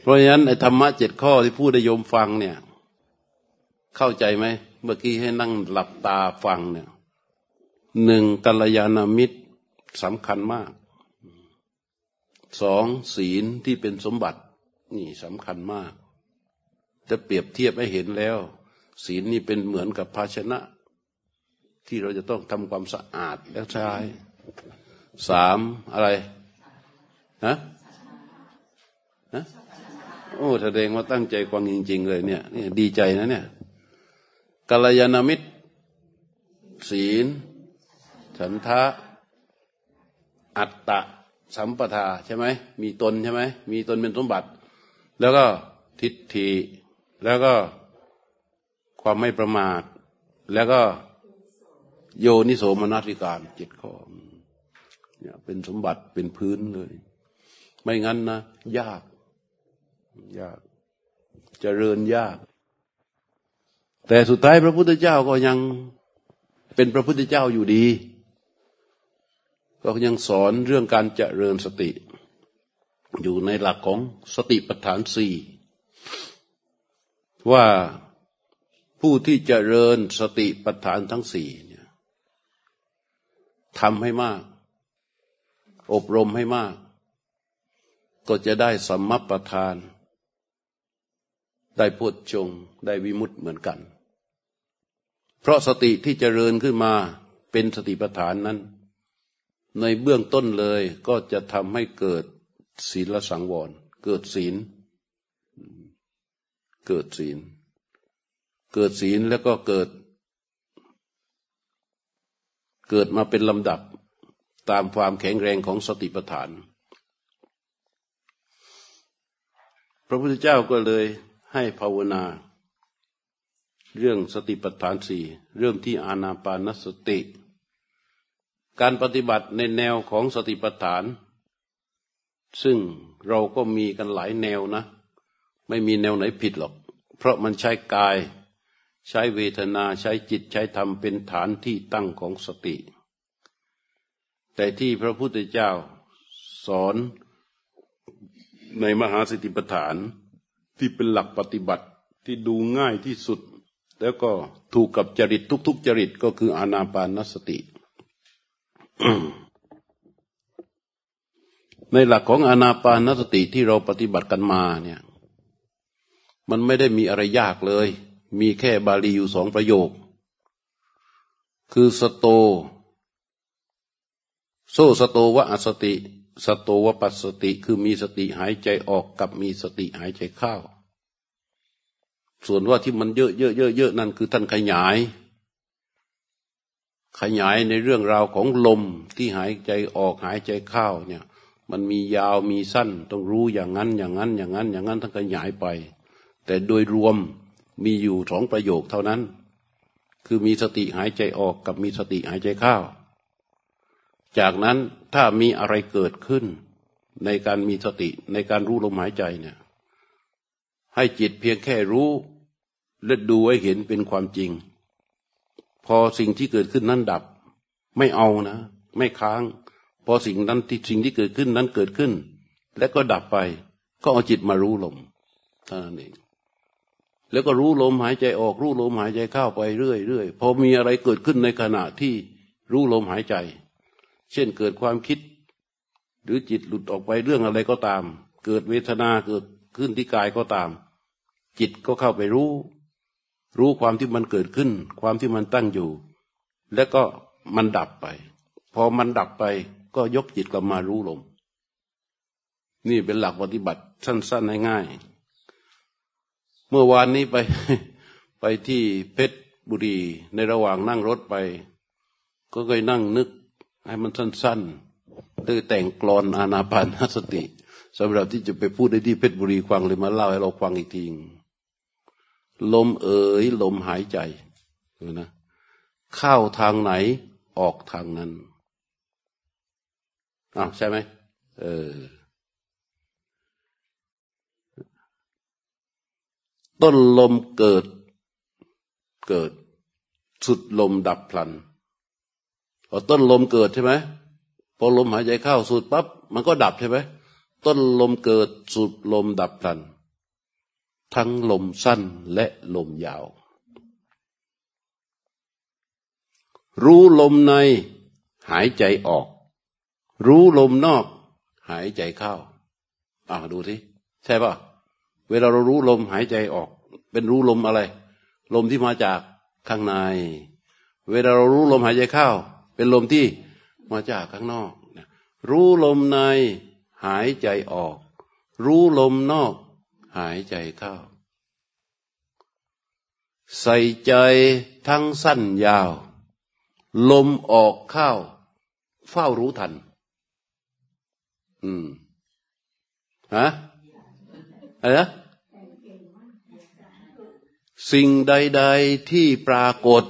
เพราะฉะนั้นไอ้ธรรมะเจ็ดข้อที่พูดได้โยมฟังเนี่ย เข้าใจไหมเมื่อกี้ให้นั่งหลับตาฟังเนี่ยหนึ่งกัลยาณมิตรสำคัญมากสองศีลที่เป็นสมบัติ นี่สำคัญมากจะเปรียบเทียบให้เห็นแล้ว ศีลนี่เป็นเหมือนกับภาชนะ ที่เราจะต้องทำความสะอาดแล้วใช้สามอะไรฮะฮะ โอ้แสดงว่าตั้งใจฟังจริง ๆ เลยเนี่ยนี่ดีใจนะเนี่ยกัลยาณมิตร ศีล ฉันทะ อัตตะ สัมปทาใช่ไหมมีตนใช่ไหมมีตนเป็นสมบัติ แล้วก็ทิฏฐิแล้วก็ความไม่ประมาท แล้วก็โยนิโสมนัสิการเจ็ดข้อเนี่ยเป็นสมบัติเป็นพื้นเลย ไม่งั้นนะ ยาก ยากจเจริญยาก แต่สุดท้ายพระพุทธเจ้าก็ยังเป็นพระพุทธเจ้าอยู่ดี ก็ยังสอนเรื่องการเจริญสติ อยู่ในหลักของสติปัฏฐานสี่ว่าผู้ที่เจริญสติปัฏฐานทั้งสี่เนี่ยทำให้มาก อบรมให้มาก ก็จะได้สัมมัปทาน ได้พุทธชงได้วิมุตต์เหมือนกัน เพราะสติที่จเจริญขึ้นมาเป็นสติปัฏฐานนั้น ในเบื้องต้นเลยก็จะทำให้เกิดศีลสังวร เกิดศีล เกิดศีล เกิดศีลแล้วก็เกิด เกิดมาเป็นลำดับตามความแข็งแรงของสติปัฏฐาน พระพุทธเจ้าก็เลย ให้ภาวนา เรื่องสติปัฏฐานสี่เรื่องที่อานาปานสติ การปฏิบัติในแนวของสติปัฏฐาน ซึ่งเราก็มีกันหลายแนวนะ ไม่มีแนวไหนผิดหรอก เพราะมันใช้กาย ใช้เวทนาใช้จิตใช้ธรรมเป็นฐานที่ตั้งของสติ แต่ที่พระพุทธเจ้าสอนในมหาสติปัฏฐาน ที่เป็นหลักปฏิบัติที่ดูง่ายที่สุด แล้วก็ถูกกับจริตทุก ๆ จริตก็คืออานาปานสติ ในหลักของอานาปานสติที่เราปฏิบัติกันมาเนี่ย มันไม่ได้มีอะไรยากเลย มีแค่บาลีอยู่สองประโยค คือสโต โซสโตวะอสติ สโตวปัสสติคือมีสติหายใจออกกับมีสติหายใจเข้า ส่วนว่าที่มันเยอะเยอะเยอะเยอะนั่นคือท่านขยาย ขยายในเรื่องราวของลมที่หายใจออกหายใจเข้าเนี่ย มันมียาวมีสั้น ต้องรู้อย่างนั้นอย่างนั้น อย่างนั้น อย่างนั้นท่านขยายไป แต่โดยรวมมีอยู่สองประโยคเท่านั้น คือมีสติหายใจออกกับมีสติหายใจเข้า จากนั้น ถ้ามีอะไรเกิดขึ้น ในการมีสติในการรู้ลมหายใจเนี่ย ให้จิตเพียงแค่รู้และดูให้เห็นเป็นความจริง พอสิ่งที่เกิดขึ้นนั้นดับ ไม่เอานะ ไม่ค้าง พอสิ่งนั้นที่สิ่งที่เกิดขึ้นนั้นเกิดขึ้น และก็ดับไป ก็เอาจิตมารู้ลมเท่านั้นเองแล้วก็รู้ลมหายใจออก รู้ลมหายใจเข้าไปเรื่อยๆพอมีอะไรเกิดขึ้นในขณะที่รู้ลมหายใจ เช่นเกิดความคิด หรือจิตหลุดออกไปเรื่องอะไรก็ตาม เกิดเวทนาเกิดขึ้นที่กายก็ตาม จิตก็เข้าไปรู้ รู้ความที่มันเกิดขึ้น ความที่มันตั้งอยู่ แล้วก็มันดับไป พอมันดับไปก็ยกจิตกลับมารู้ลม นี่เป็นหลักปฏิบัติสั้นๆง่ายๆเมื่อวานนี้ไปไปที่เพชรบุรีในระหว่างนั่งรถไป ก็เคยนั่งนึก ให้มันสั้นๆเลยแต่งกลอนอานาปานสติสำหรับที่จะไปพูดในที่เพชรบุรีฟังเลยมาเล่าให้เราฟังอีกทีลมเอ๋ยลมหายใจนะเข้าทางไหนออกทางนั้นอ้าวใช่ไหมเออต้นลมเกิดเกิด สุดลมดับพลัน พอต้นลมเกิดใช่ไหมพอลมหายใจเข้าสูดปั๊บมันก็ดับใช่ไหมต้นลมเกิดสุดลมดับพลัน ทั้งลมสั้นและลมยาว รู้ลมในหายใจออก รู้ลมนอก หายใจเข้าอ่าดูสิใช่ป่ะเวลาเรารู้ลมหายใจออก เป็นรู้ลมอะไร ลมที่มาจากข้างใน เวลาเรารู้ลมหายใจเข้า เป็นลมที่มาจากข้างนอกรู้ลมในหายใจออก รู้ลมนอก หายใจเข้า ใส่ใจทั้งสั้นยาว ลมออกเข้า เฝ้ารู้ทัน อืมฮะอะไรนะสิ่งใด ๆที่ปรากฏ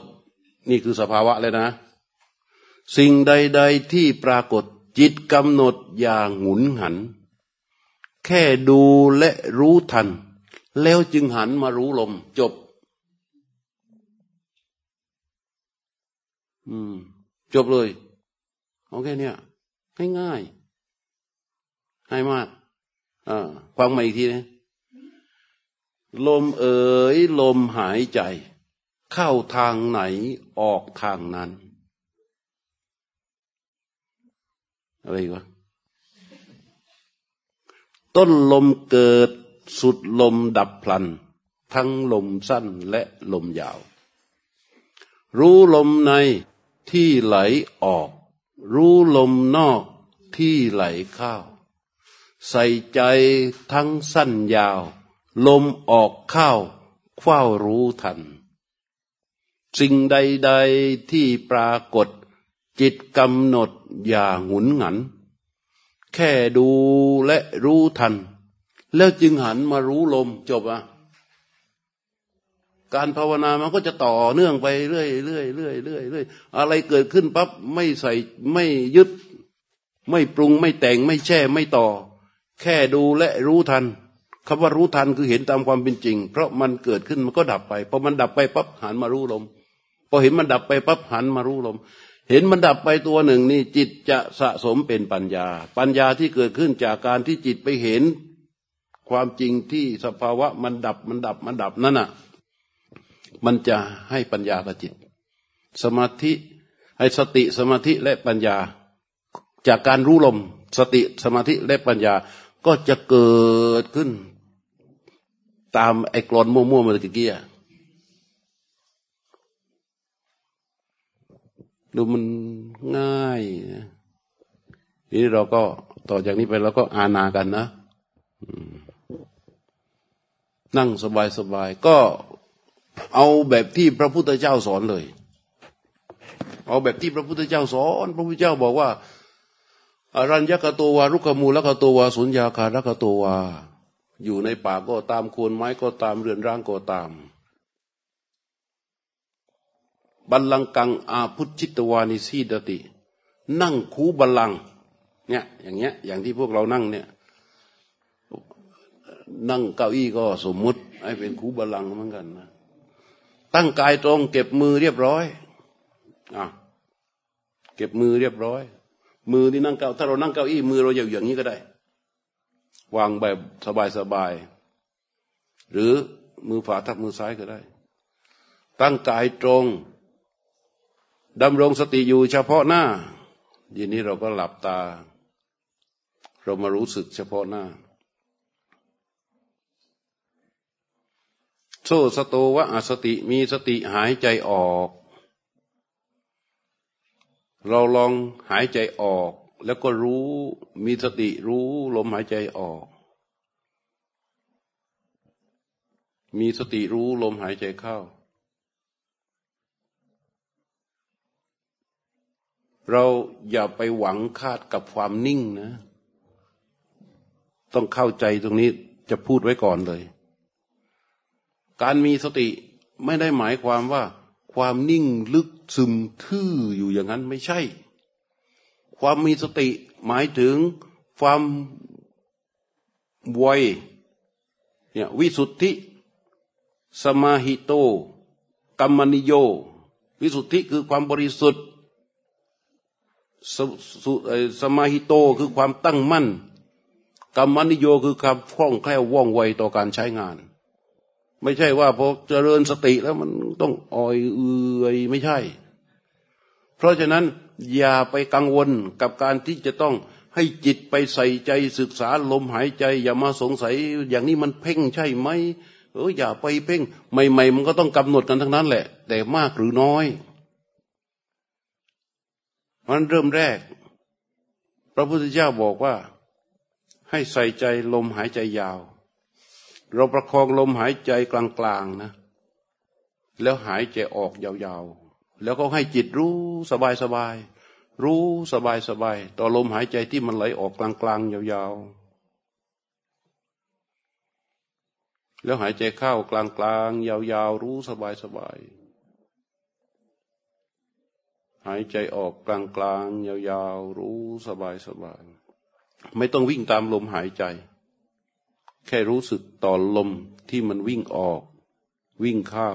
นี่คือสภาวะเลยนะ สิ่งใด ๆที่ปรากฏจิตกำหนดอย่างหมุนหัน แค่ดูและรู้ทัน แล้วจึงหันมารู้ลมจบ อืม จบเลยโอเคเนี่ยง่ายๆง่ายมากอ่าฟังมาอีกทีนะลมเอ๋ยลมหายใจ เข้าทางไหนออกทางนั้น อะไรวะต้นลมเกิดสุดลมดับพลัน ทั้งลมสั้นและลมยาว รู้ลมในที่ไหลออก รู้ลมนอกที่ไหลเข้าใส่ใจทั้งสั้นยาว ลมออกเข้าเฝ้ารู้ทัน สิ่งใด ๆที่ปรากฏ จิตกำหนดอย่าหุนหงัน แค่ดูและรู้ทัน แล้วจึงหันมารู้ลมจบอะการภาวนามันก็จะต่อเนื่องไปเรื่อยเรื่อยเรื่อยเรื่อยเรื่อยอะไรเกิดขึ้นปั๊บไม่ใส่ไม่ยึด ไม่ปรุงไม่แต่งไม่แช่ไม่ต่อ แค่ดูและรู้ทันคำว่ารู้ทันคือเห็นตามความเป็นจริง เพราะมันเกิดขึ้นมันก็ดับไปพอมันดับไปปั๊บหันมารู้ลมพอเห็นมันดับไปปั๊บหันมารู้ลม เห็นมันดับไปตัวหนึ่งนี่จิตจะสะสมเป็นปัญญา ปัญญาที่เกิดขึ้นจากการที่จิตไปเห็น ความจริงที่สภาวะมันดับมันดับมันดับนั่นน่ะ มันจะให้ปัญญากับจิต สมาธิให้สติสมาธิและปัญญา จากการรู้ลมสติสมาธิและปัญญาก็จะเกิดขึ้น ตามไอ้กรอนมั่วๆมาตะกี้ ดูมันง่ายทีนี้เราก็ต่อจากนี้ไปเราก็อานากันนะนั่งสบายๆก็เอาแบบที่พระพุทธเจ้าสอนเลย เอาแบบที่พระพุทธเจ้าสอน พระพุทธเจ้าบอกว่าอรัญญกตัววารุกมูลกตัววาสุญญาคารกตัววาอยู่ในป่าก็ตามโคนไม้ก็ตามเรือนร่างก็ตาม บัลลังกังอาพุทธิตวานิสีดติ นั่งคูบัลลังเนี่ยอย่างเงี้ยอย่างที่พวกเรานั่งเนี่ย นั่งเก้าอี้ก็สมมุติ ให้เป็นคูบัลลังเหมือนกันนะตั้งกายตรงเก็บมือเรียบร้อยอะเก็บมือเรียบร้อย มือที่นั่งเก้าถ้าเรานั่งเก้าอี้มือเราอย่างนี้ก็ได้ วางแบบสบายๆหรือมือขวาทับมือซ้ายก็ได้ ตั้งกายตรง ดำรงสติอยู่เฉพาะหน้ายีนี้เราก็หลับตา เรามารู้สึกเฉพาะหน้า โซสโตวะอสติมีสติหายใจออก เราลองหายใจออก แล้วก็รู้มีสติรู้ลมหายใจออก มีสติรู้ลมหายใจเข้า เราอย่าไปหวังคาดกับความนิ่งนะ ต้องเข้าใจตรงนี้จะพูดไว้ก่อนเลย การมีสติไม่ได้หมายความว่า ความนิ่งลึกซึมทื่ออยู่อย่างนั้นไม่ใช่ ความมีสติหมายถึงความไวเนี่ยวิสุทธิ สมาหิโต กัมมนิโย วิสุทธิคือความบริสุทธิ์ สสสมาหิโตคือความตั้งมั่นกรรมนิโยคือความคล่องแคล่วว่องไวต่อการใช้งาน ไม่ใช่ว่าพอเจริญสติแล้วมันต้องอ่อยเอื่อยไม่ใช่ เพราะฉะนั้นอย่าไปกังวลกับการที่จะต้องให้จิตไปใส่ใจศึกษาลมหายใจ อย่ามาสงสัยอย่างนี้มันเพ่งใช่ไหมเอออย่าไปเพ่ง ใหม่ ๆ มันก็ต้องกำหนดกันทั้งนั้นแหละ แต่มากหรือน้อย มันเริ่มแรก พระพุทธเจ้าบอกว่าให้ใส่ใจลมหายใจยาว เราประคองลมหายใจกลางๆนะ แล้วหายใจออกยาวๆ แล้วก็ให้จิตรู้สบายๆ รู้สบายๆ ต่อลมหายใจที่มันไหลออกกลางๆ ยาวๆ แล้วหายใจเข้ากลางๆ ยาวๆ รู้สบายๆ หายใจออกกลางๆ ยาวๆ รู้สบายสบายไม่ต้องวิ่งตามลมหายใจ แค่รู้สึกต่อลมที่มันวิ่งออก วิ่งเข้า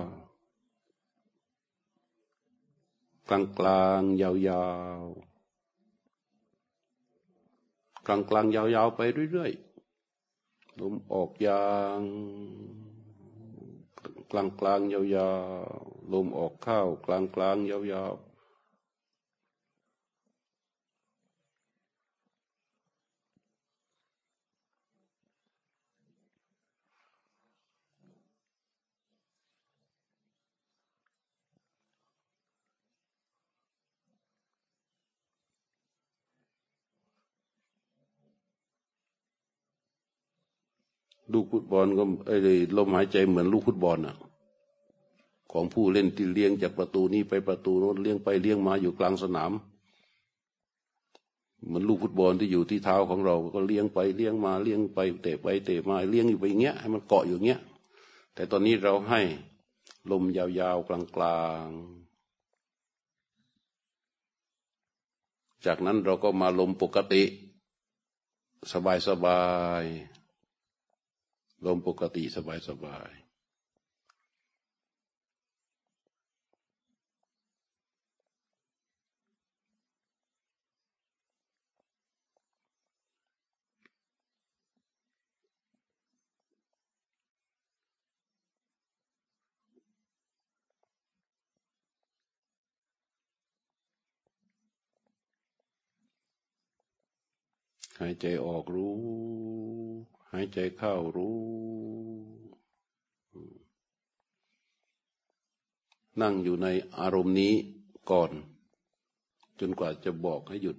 กลางกลางยาวๆ กลางกลางยาวๆ ไปเรื่อยๆ ลมออกยางกลางกลางยาวๆ ลมออกเข้ากลางกลางยาวๆ ลูกฟุตบอลก็ไอ้ลมหายใจเหมือนลูกฟุตบอลอะ ของผู้เล่นที่เลี้ยงจากประตูนี้ไปประตูโน้นเลี้ยงไปเลี้ยงมาอยู่กลางสนามเหมือนลูกฟุตบอลที่อยู่ที่เท้าของเรา ก็เลี้ยงไปเลี้ยงมาเลี้ยงไปเตะไปเตะมาเลี้ยงอยู่ไปอย่างเงี้ยให้มันเกาะอยู่เงี้ย แต่ตอนนี้เราให้ลมยาวๆกลางๆ จากนั้นเราก็มาลมปกติ สบายๆ ลมปกติสบายสบายหายใจออกรู้ หายใจเข้ารู้ นั่งอยู่ในอารมณ์นี้ก่อน จนกว่าจะบอกให้หยุด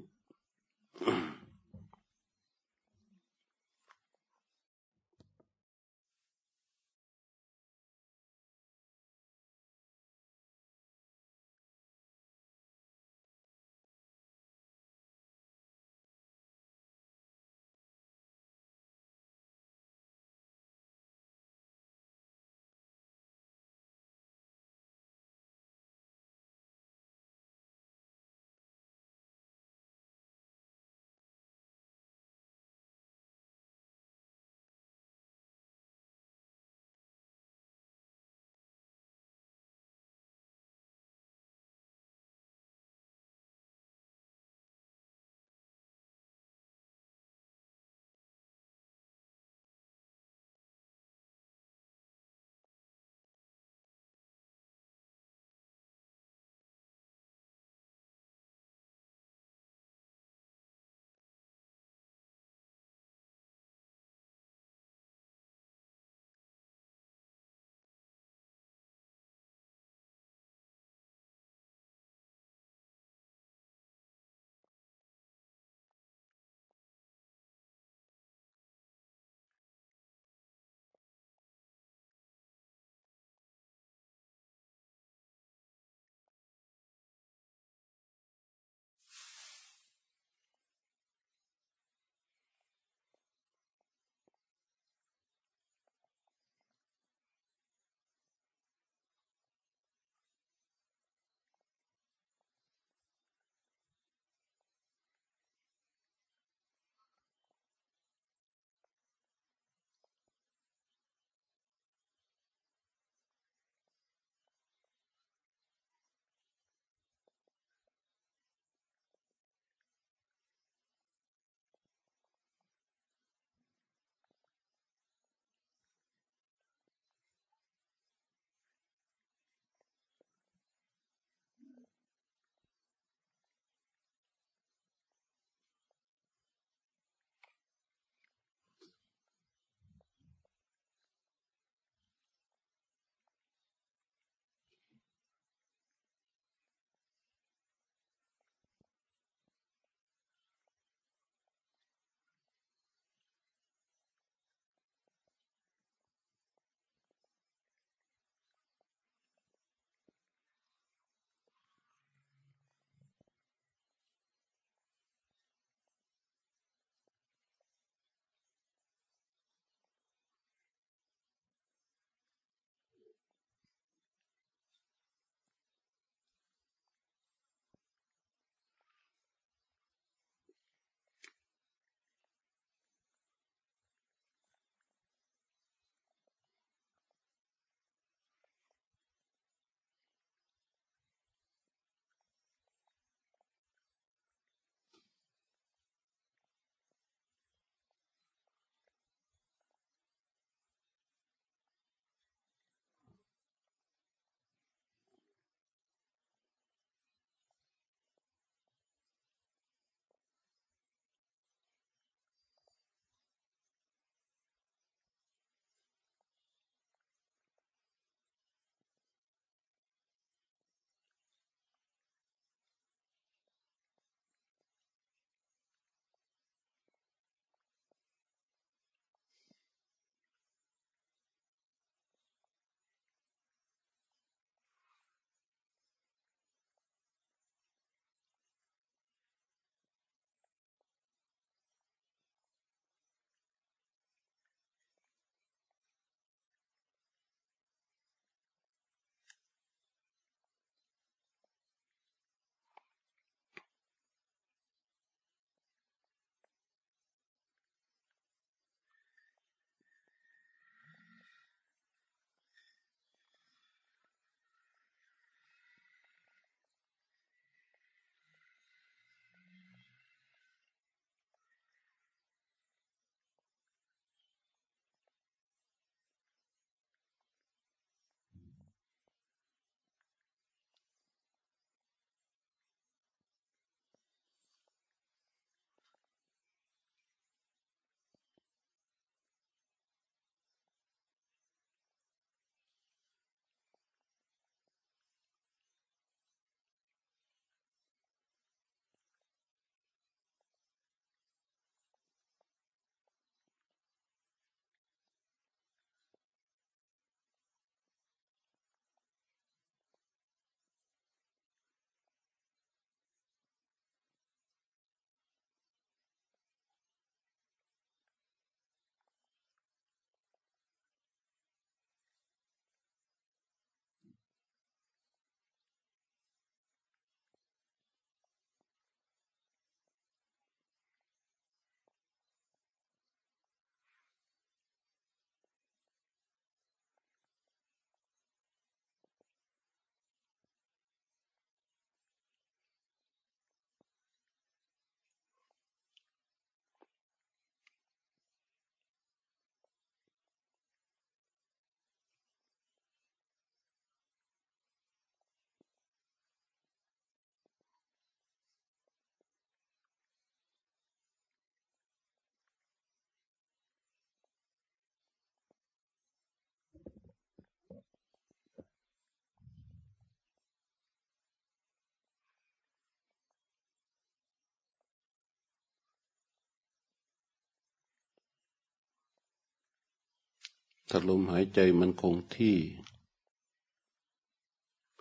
ถ้าลมหายใจมันคงที่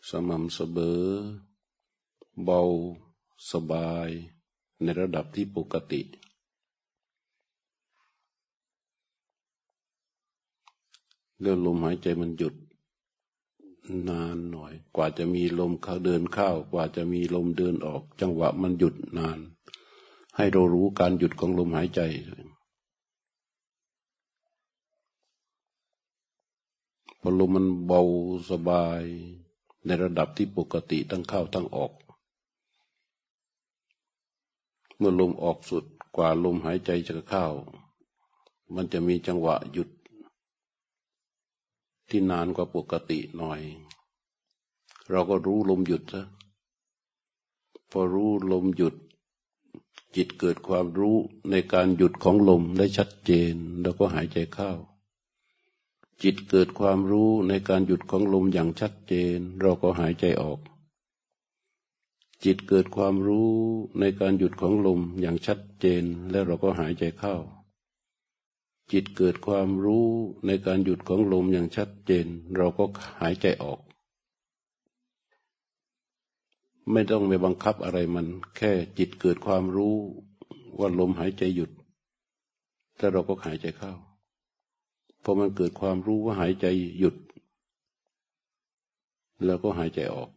สม่ำเสมอเบาสบายในระดับที่ปกติ แล้วลมหายใจมันหยุดนานหน่อย กว่าจะมีลมเข้าเดินเข้า กว่าจะมีลมเดินออก จังหวะมันหยุดนาน ให้เรารู้การหยุดของลมหายใจ พอลมมันเบาสบาย ในระดับที่ปกติทั้งเข้าทั้งออก เมื่อลมออกสุดกว่าลมหายใจจะเข้า มันจะมีจังหวะหยุด ที่นานกว่าปกติหน่อย เราก็รู้ลมหยุดซะพอรู้ลมหยุด จิตเกิดความรู้ในการหยุดของลมได้ชัดเจน แล้วก็หายใจเข้า จิตเกิดความรู้ในการหยุดของลมอย่างชัดเจน เราก็หายใจออก จิตเกิดความรู้ในการหยุดของลมอย่างชัดเจน แล้วเราก็หายใจเข้า จิตเกิดความรู้ในการหยุดของลมอย่างชัดเจน เราก็หายใจออก ไม่ต้องไปบังคับอะไรมัน แค่จิตเกิดความรู้ว่าลมหายใจหยุด แล้วเราก็หายใจเข้า พอมันเกิดความรู้ว่าหายใจหยุด แล้วก็หายใจออก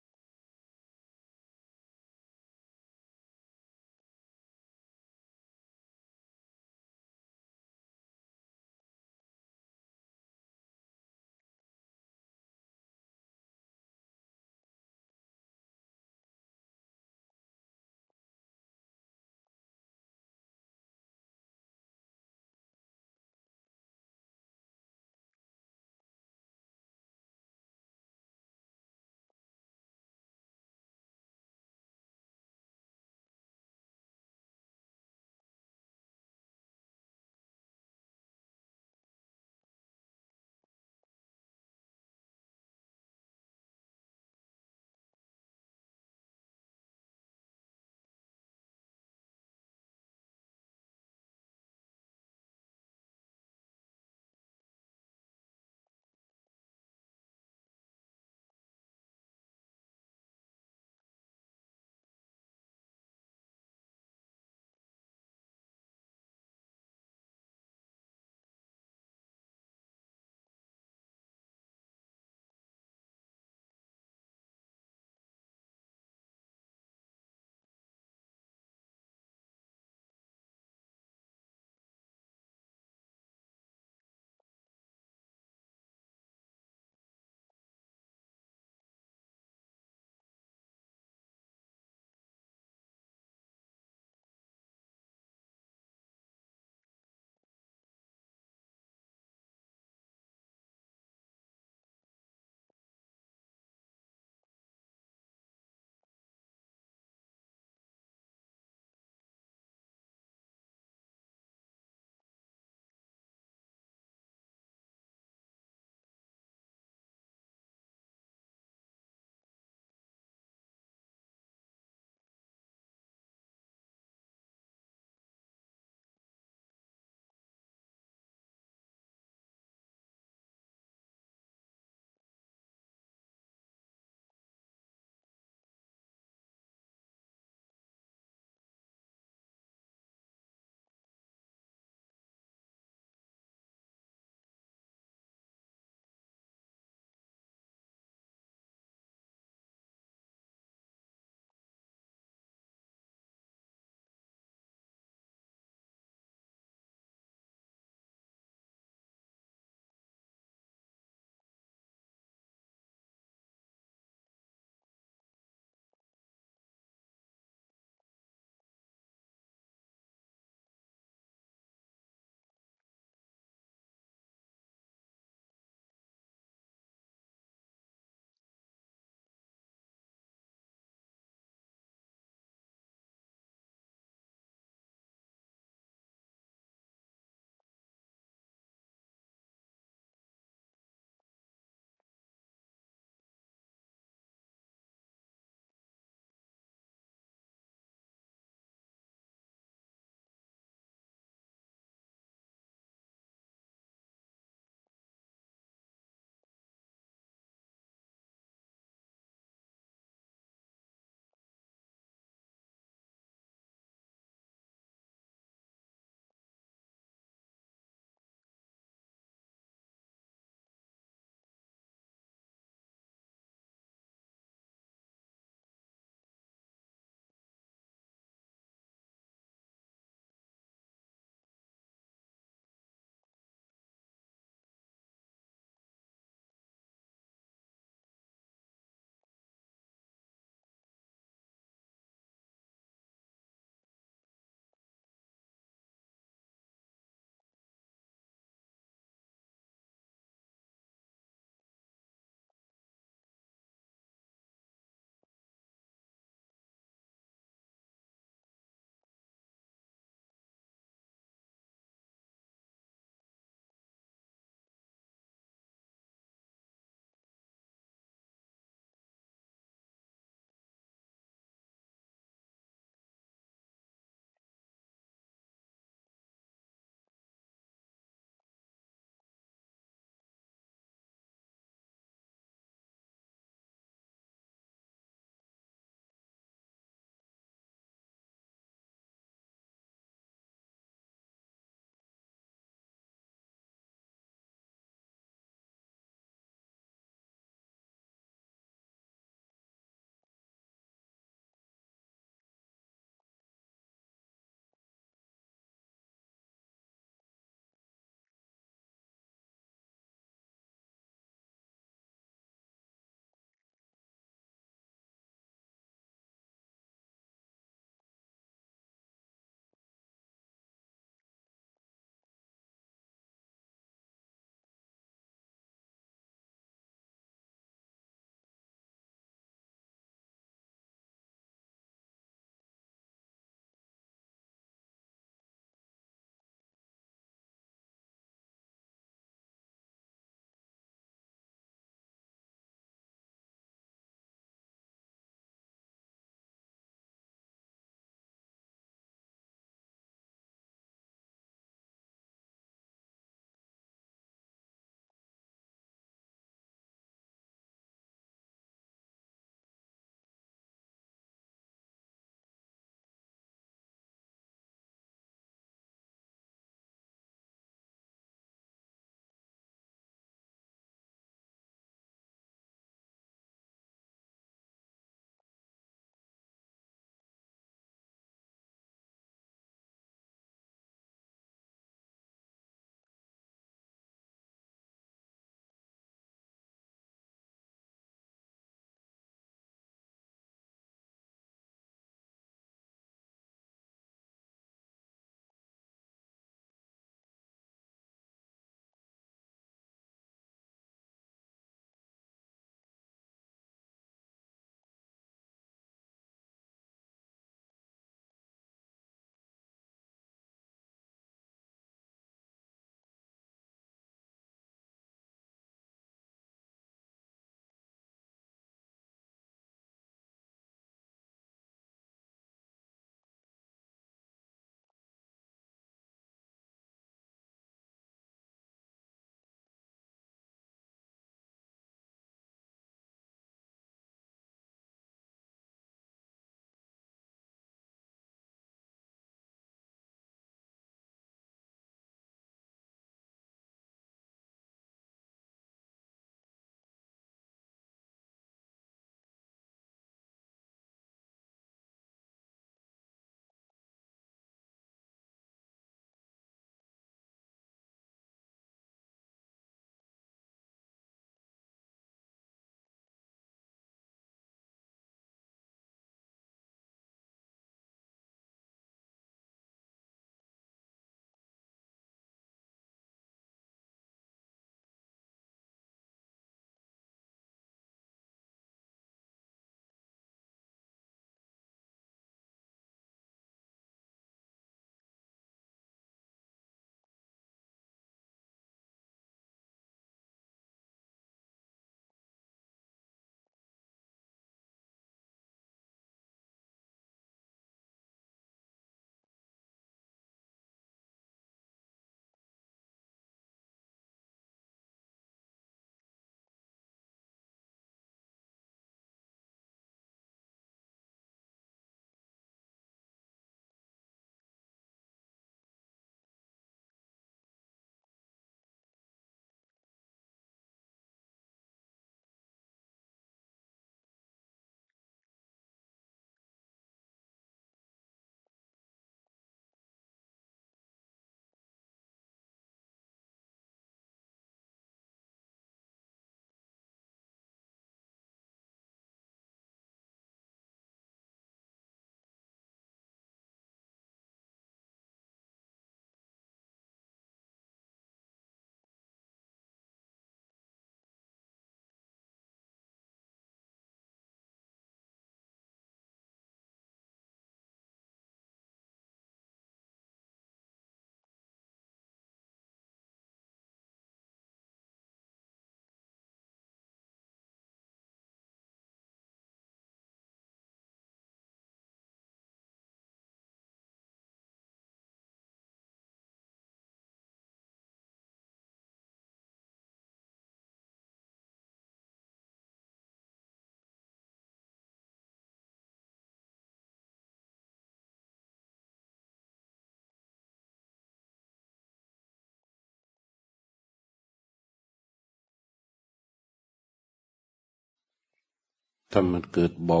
ถ้ามันเกิดเบา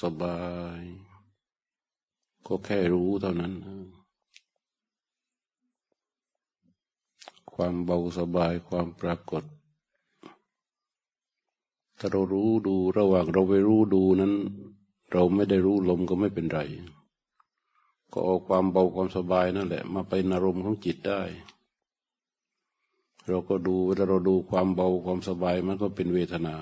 สบาย ก็แค่รู้เท่านั้น ความเบาสบายความปรากฏ ถ้าเรารู้ดูระหว่างเราไปรู้ดูนั้น เราไม่ได้รู้ลมก็ไม่เป็นไร ก็เอาความเบาความสบายนั่นแหละ มาเป็นอารมณ์ของจิตได้ เราก็ดูเวลาเราดูความเบาความสบายมันก็เป็นเวทนา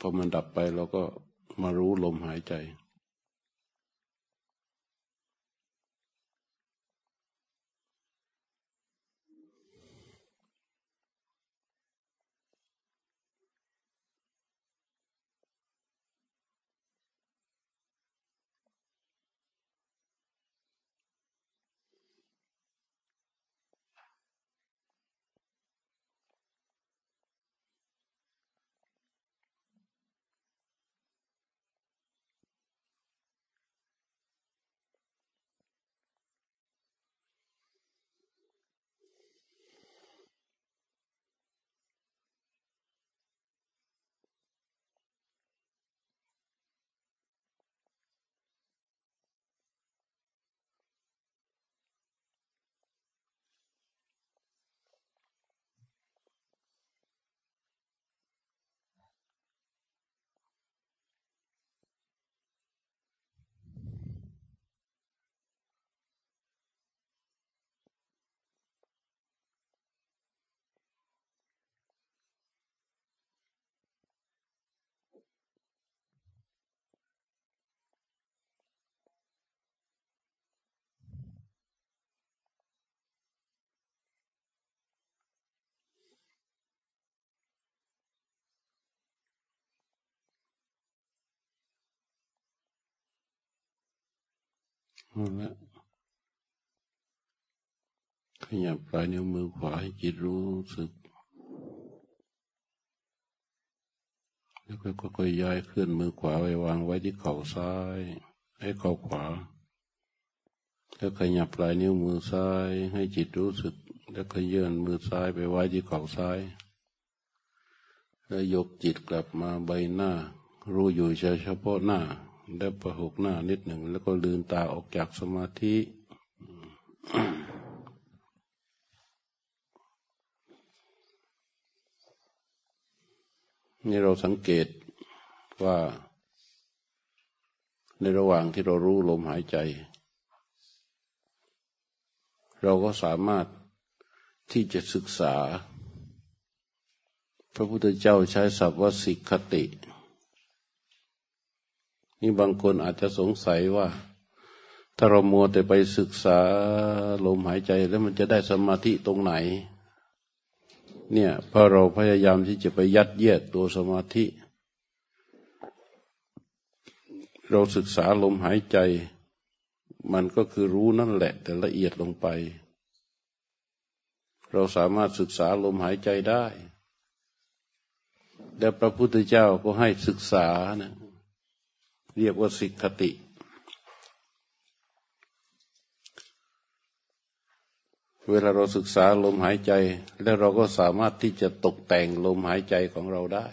พอมันดับไปเราก็มารู้ลมหายใจ ละขยับปลายนิ้วมือขวาให้จิตรู้สึก แล้วก็ค่อยๆย้ายเคลื่อนมือขวาไปวางไว้ที่เข่าซ้าย ให้เข่าขวา แล้วขยับปลายนิ้วมือซ้าย ให้จิตรู้สึก แล้วก็ยื่นมือซ้ายไปไว้ที่เข่าซ้าย แล้วยกจิตกลับมาใบหน้า รู้อยู่เฉพาะหน้า แล้วประหกหน้านิดหนึ่ง แล้วก็ลืมตาออกจากสมาธินี่เราสังเกตว่า ในระหว่างที่เรารู้ลมหายใจ เราก็สามารถที่จะศึกษา พระพุทธเจ้าใช้ศัพท์ว่าสิกขติ นี่บางคนอาจจะสงสัยว่า ถ้าเรามัวแต่ไปศึกษาลมหายใจแล้วมันจะได้สมาธิตรงไหน เนี่ยพราะเราพยายามที่จะไปยัดเยียดตัวสมาธิ เราศึกษาลมหายใจ มันก็คือรู้นั่นแหละ แต่ละเอียดลงไป เราสามารถศึกษาลมหายใจได้ และพระพุทธเจ้าก็ให้ศึกษานะ เรียกว่าสิกขติ เวลาเราศึกษาลมหายใจ แล้วเราก็สามารถที่จะตกแต่งลมหายใจของเราได้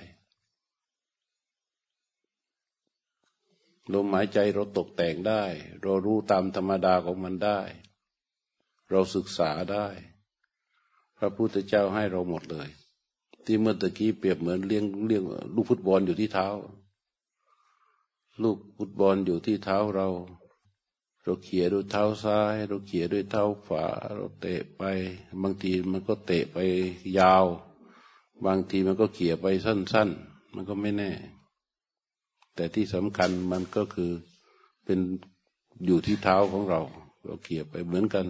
ลมหายใจเราตกแต่งได้ เรารู้ตามธรรมดาของมันได้ เราศึกษาได้ พระพุทธเจ้าให้เราหมดเลย ที่เมื่อตะกี้เปรียบเหมือนเลี้ยงเลี้ยงลูกฟุตบอลอยู่ที่เท้า ลูกฟุตบอลอยู่ที่เท้าเรา เราเขี่ยด้วยเท้าซ้าย เราเขี่ยด้วยเท้าขวาเราเตะไป บางทีมันก็เตะไปยาว บางทีมันก็เขี่ยไปสั้น ๆ มันก็ไม่แน่ แต่ที่สำคัญมันก็คือเป็นอยู่ที่เท้าของเรา เราเขี่ยไปเหมือนกัน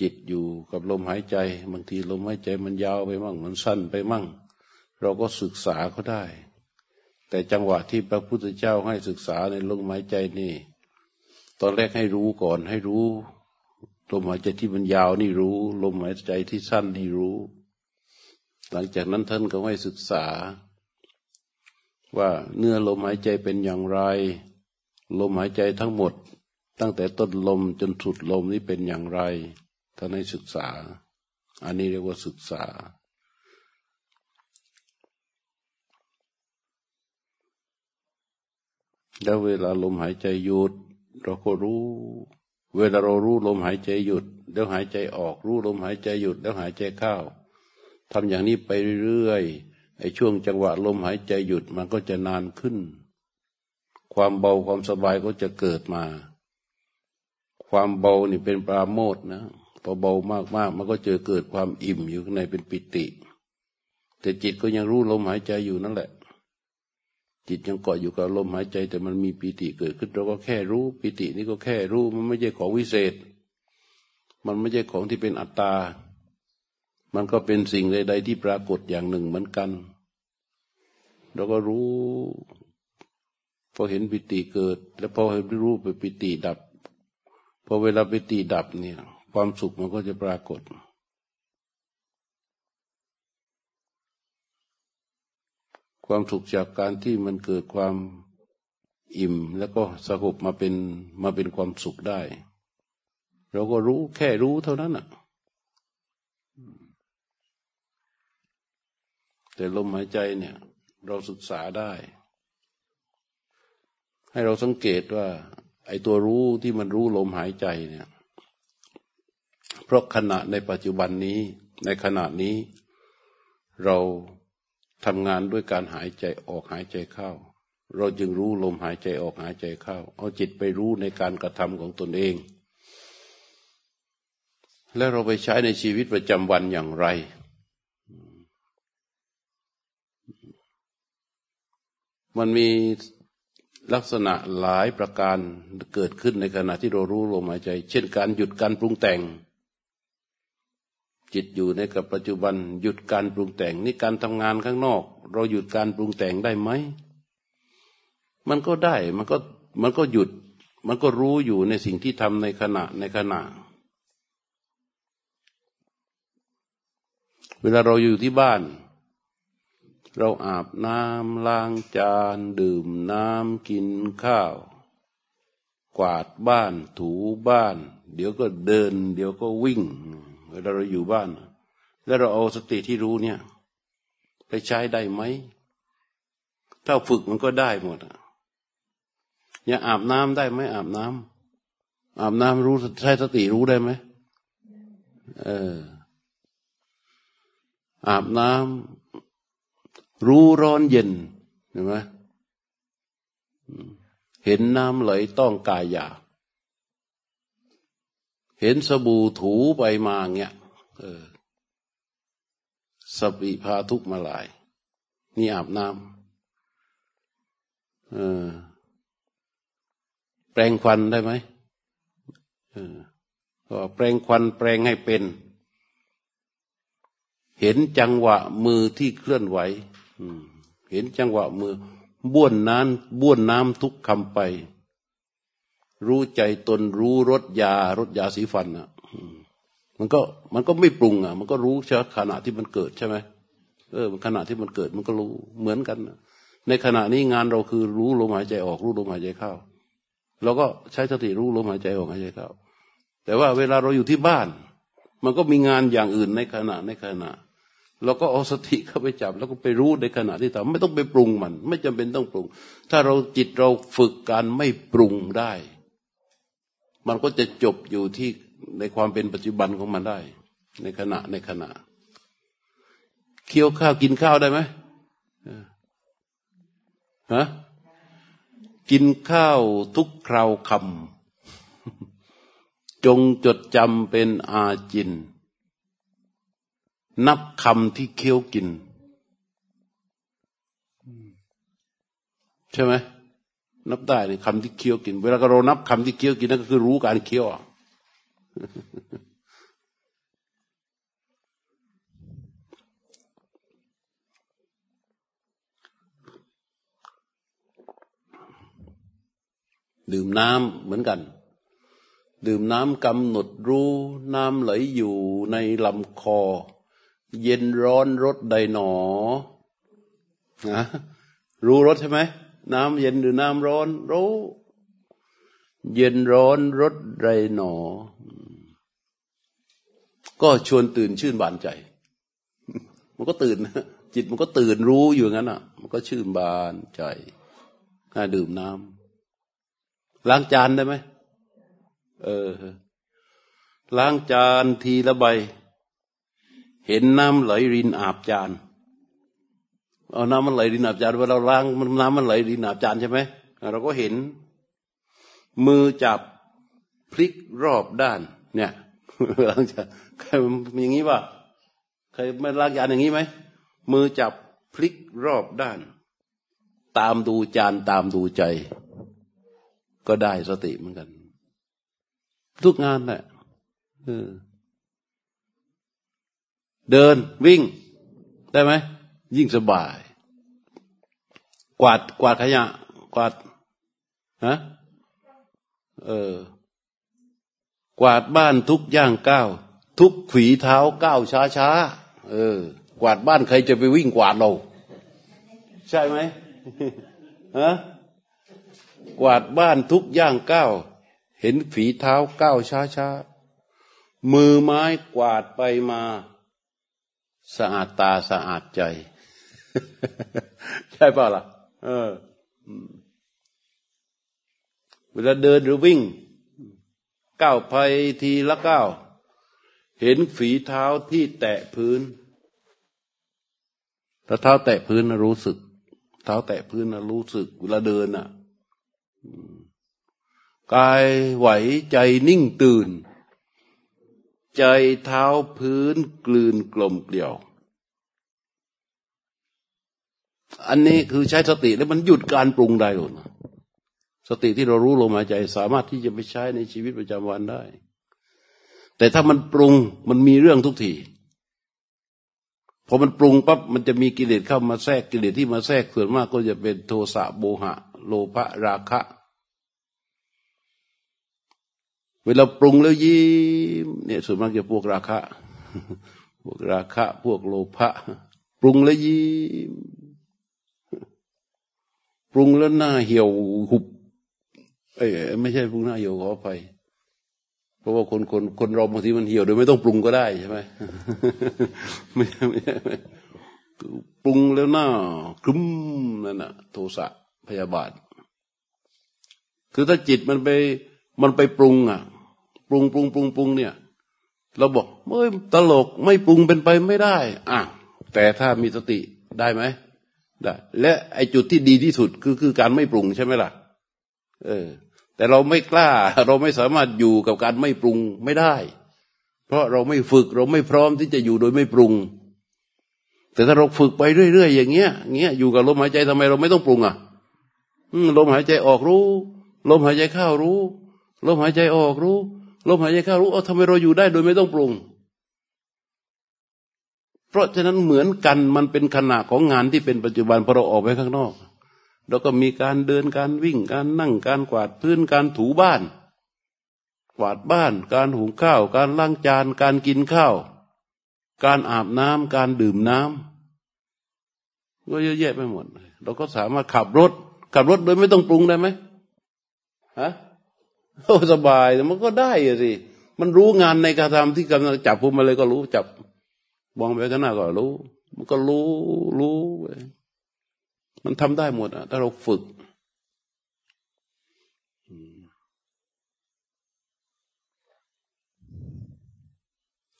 จิตอยู่กับลมหายใจ บางทีลมหายใจมันยาวไปมั่ง มันสั้นไปมั่ง เราก็ศึกษาก็ได้ แต่จังหวะที่พระพุทธเจ้าให้ศึกษาในลมหายใจนี่ ตอนแรกให้รู้ก่อนให้รู้ลมหายใจที่มันยาวนี่รู้ ลมหายใจที่สั้นนี่รู้ หลังจากนั้นท่านก็ให้ศึกษา ว่าเนื้อลมหายใจเป็นอย่างไร ลมหายใจทั้งหมด ตั้งแต่ต้นลมจนสุดลมนี่เป็นอย่างไรท่านให้ศึกษา อันนี้เรียกว่าศึกษา แล้วเวลาลมหายใจหยุด เราก็รู้ เวลาเรารู้ลมหายใจหยุดแล้วหายใจออกรู้ลมหายใจหยุดแล้วหายใจเข้าทำอย่างนี้ไปเรื่อยไอ้ช่วงจังหวะลมหายใจหยุดมันก็จะนานขึ้น ความเบาความสบายก็จะเกิดมา ความเบานี่เป็นปราโมทนะพอเบามากๆมันก็เจอเกิดความอิ่มอยู่ข้างในเป็นปิติ แต่จิตก็ยังรู้ลมหายใจอยู่นั่นแหละ จิตยังเกาะอยู่กับลมหายใจ แต่มันมีปิติเกิดขึ้น เราก็แค่รู้ปิตินี่ก็แค่รู้มันไม่ใช่ของวิเศษ มันไม่ใช่ของที่เป็นอัตตา มันก็เป็นสิ่งใด ๆ ที่ปรากฏอย่างหนึ่งเหมือนกัน เราก็รู้ พอเห็นปิติเกิด แล้วพอเห็นรู้ไปปิติดับพอเวลาปิติดับเนี่ย ความสุขมันก็จะปรากฏ ความสุขจากการที่มันเกิดความอิ่ม แล้วก็สงบมาเป็นมาเป็นความสุขได้ เราก็รู้แค่รู้เท่านั้นอะ แต่ลมหายใจเนี่ย เราศึกษาได้ ให้เราสังเกตว่า ไอ้ตัวรู้ที่มันรู้ลมหายใจเนี่ย เพราะขณะในปัจจุบันนี้ในขณะนี้ เรา ทำงานด้วยการหายใจออกหายใจเข้า เราจึงรู้ลมหายใจออกหายใจเข้า เอาจิตไปรู้ในการกระทำของตนเอง และเราไปใช้ในชีวิตประจำวันอย่างไร มันมีลักษณะหลายประการเกิดขึ้นในขณะที่เรารู้ลมหายใจ เช่นการหยุดการปรุงแต่ง จิตอยู่ในกับปัจจุบัน หยุดการปรุงแต่งนี่การทำงานข้างนอก เราหยุดการปรุงแต่งได้ไหม มันก็ได้มันก็มันก็หยุด มันก็รู้อยู่ในสิ่งที่ทำในขณะในขณะ เวลาเราอยู่ที่บ้าน เราอาบน้ำล้างจาน ดื่มน้ำกินข้าว กวาดบ้าน ถูบ้าน เดี๋ยวก็เดิน เดี๋ยวก็วิ่ง เวลาเราอยู่บ้าน แล้วเราเอาสติที่รู้เนี่ย ไปใช้ได้ไหม ถ้าฝึกมันก็ได้หมดอย่าอาบน้ำได้ไหมอาบน้ำอาบน้ำรู้ใช้สติรู้ได้ไหมเออ อาบน้ำรู้ร้อนเย็นเห็นไหมเห็นน้ำไหลต้องกายหยา เห็นสบู่ถูไปมาเงี้ยเออสบิพาทุกมาลาย นี่อาบน้ำเออ แปลงควันได้ไหมเออแปลงควันแปลงให้เป็น เห็นจังหวะมือที่เคลื่อนไหวเห็นจังหวะมือบ้วนน้ำบ้วนน้ำทุกคำไป รู้ใจตนรู้รสยารสยาสีฟันอะมันก็มันก็ไม่ปรุงอะ มันก็รู้เฉพาะขณะที่มันเกิดใช่ไหมเออขณะที่มันเกิดมันก็รู้เหมือนกัน ในขณะนี้งานเราคือรู้ลมหายใจออกรู้ลมหายใจเข้าเราก็ใช้สติรู้ลมหายใจออกหายใจเข้าแต่ว่าเวลาเราอยู่ที่บ้าน มันก็มีงานอย่างอื่นในขณะในขณะเราก็เอาสติเข้าไปจับ แล้วก็ไปรู้ในขณะที่ทำไม่ต้องไปปรุงมัน ไม่จำเป็นต้องปรุง ถ้าเราจิตเราฝึกการไม่ปรุงได้ มันก็จะจบอยู่ที่ในความเป็นปัจจุบันของมันได้ ในขณะในขณะ เคี้ยวข้าวกินข้าวได้ไหมฮะกินข้าวทุกคราวคำจงจดจำเป็นอาจิน นับคำที่เคี้ยวกิน ใช่ไหม นับได้เลยคำที่เคี้ยวกิน เวลาเรานับคำที่เคี้ยวกินนั่นก็คือรู้การเคี้ยวดื่มน้ำเหมือนกัน ดื่มน้ำกำหนดรู้น้ำไหลอยู่ในลำคอ เย็นร้อนรสใดหนอนะรู้รสใช่ไหม น้ำเย็นหรือน้ำร้อนรู้เย็นร้อนรสใดหนอ ก็ชวนตื่นชื่นบานใจ มันก็ตื่นนะจิตมันก็ตื่นรู้อยู่งั้นอะ มันก็ชื่นบานใจน่าดื่มน้ำล้างจานได้ไหมเออ ล้างจานทีละใบ เห็นน้ำไหลรินอาบจาน น้ำมันไหลรินอาบจานเวลาเราล้างมันน้ำมันไหลรินอาบจานใช่ไหมเราก็เห็น มือจับพลิกรอบด้าน เนี่ยล้างจานใครอย่างนี้ป่ะใครไม่ล้างจานอย่างนี้ไหมมือจับพลิกรอบด้าน ตามดูจานตามดูใจ ก็ได้สติเหมือนกัน ทุกงานแหละเดินวิ่ง ได้ไหม ยิ่งสบาย กวาดกวาดขยะ กวาดฮะเออ กวาดบ้านทุกย่างก้าวทุกฝีเท้าก้าวช้าช้าเออ กวาดบ้านใครจะไปวิ่งกวาดเรา ใช่ไหมฮะกวาดบ้านทุกย่างก้าวเห็นฝีเท้าก้าวช้าช้ามือไม้กวาดไปมา สะอาดตาสะอาดใจ ใช่ป่ะล่ะ เออเวลาเดินหรือวิ่งก้าวไปทีละก้าวเห็นฝีเท้าที่แตะพื้นถ้าเท้าแตะพื้นนะรู้สึก เท้าแตะพื้นนะรู้สึก เวลาเดินอะกายไหวใจนิ่งตื่น ใจเท้าพื้นกลืนกลมเกลียว อันนี้คือใช้สติแล้วมันหยุดการปรุงได้หรอสติที่เรารู้ลมหายใจสามารถที่จะไปใช้ในชีวิตประจำวันได้ แต่ถ้ามันปรุงมันมีเรื่องทุกทีพอมันปรุงปั๊บมันจะมีกิเลสเข้ามาแทรกกิเลสที่มาแทรกส่วนมากก็จะเป็นโทสะโมหะ โลภะราคะ เวลาปรุงแล้วยิ้มเนี่ยส่วนมากจะพวกราคะ พวกราคะ พวกโลภะปรุงแล้วยิ้ม ปรุงแล้วหน้าเหี่ยวหุบ เอ้ไม่ใช่ปรุงหน้าเหี่ยวขอไปเพราะว่าคนคนคนเราบางทีมันเหี่ยวโดยไม่ต้องปรุงก็ได้ใช่ไหมไม่ไม่ปรุงแล้วหน้าคลุ้มนั่นน่ะ โทสะพยาบาท คือถ้าจิตมันไปมันไปปรุงอะ ปรุงปรุงปรุงปรุงเนี่ยเราบอกเมื่อตลกไม่ปรุงเป็นไปไม่ได้อะแต่ถ้ามีสติได้ไหม ได้และไอจุดที่ดีที่สุดคือคือการไม่ปรุงใช่ไหมล่ะ เออ แต่เราไม่กล้า เราไม่สามารถอยู่กับการไม่ปรุงไม่ได้ เพราะเราไม่ฝึกเราไม่พร้อมที่จะอยู่โดยไม่ปรุง แต่ถ้าเราฝึกไปเรื่อยๆอย่างเงี้ยเงี้ยอยู่กับลมหายใจทำไมเราไม่ต้องปรุงอะลมหายใจออกรู้ ลมหายใจเข้ารู้ ลมหายใจออกรู้ ลมหายใจเข้ารู้เออทำไมเราอยู่ได้โดยไม่ต้องปรุง เพราะฉะนั้นเหมือนกันมันเป็นขณะของงานที่เป็นปัจจุบันพอเราออกไปข้างนอกแล้วก็มีการเดินการวิ่งการนั่งการกวาดพื้นการถูบ้าน กวาดบ้าน การหุงข้าว การล้างจาน การกินข้าว การอาบน้ำการดื่มน้ำก็เยอะแยะไปหมดเราก็สามารถขับรถ ขับรถโดยไม่ต้องปรุงได้ไหมฮะโอ้สบายมันก็ได้สิมันรู้งานในการทำที่กำลังจับพวกมาเลยก็รู้จับ มองไปข้างหน้าก็รู้ มันก็รู้รู้มันทำได้หมดอะ ถ้าเราฝึก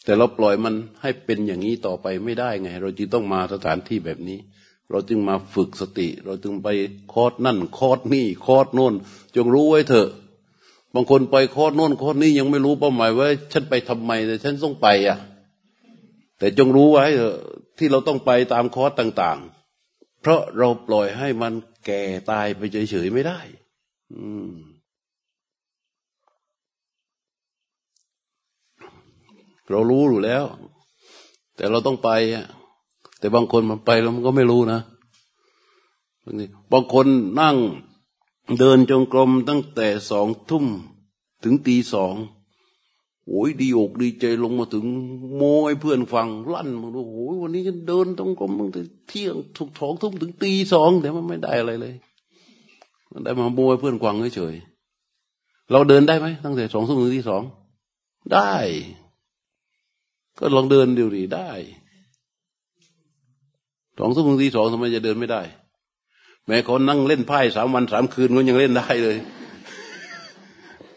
แต่เราปล่อยมันให้เป็นอย่างนี้ต่อไปไม่ได้ไง เราจึงต้องมาสถานที่แบบนี้ เราจึงมาฝึกสติ เราจึงไปคอดนั่นคอดนี่คอดโน่น จงรู้ไว้เถอะ บางคนไปคอดโน่นคอดนี่ยังไม่รู้เป้าหมายว่า ฉันไปทำไมแต่ฉันต้องไปอะ แต่จงรู้ไว้เถอะที่เราต้องไปตามคอร์สต่าง ๆ เพราะเราปล่อยให้มันแก่ตายไปเฉยๆไม่ได้ อืมเรารู้อยู่แล้ว แต่เราต้องไปแต่บางคนมันไปแล้วมันก็ไม่รู้นะบางคนนั่งเดินจงกรมตั้งแต่สองทุ่มถึงตีสอง โอ้ยดีอกดีใจลงมาถึงโมให้เพื่อนฟังลั่นมาดูโอ้ยวันนี้ฉันเดินต้องกรมตั้งแต่เที่ยงถูกท้องทุ่มถึงตีสองแต่มันไม่ได้อะไรเลย มันได้มาโมให้เพื่อนฟังเฉยเราเดินได้ไหมตั้งแต่สองทุ่มถึงตีสองได้ ก็ลองเดินดูดิได้สองชั่วโมงที่สองทำไมจะเดินไม่ได้ แม้คนนั่งเล่นไพ่สามวันสามคืนก็ยังเล่นได้เลย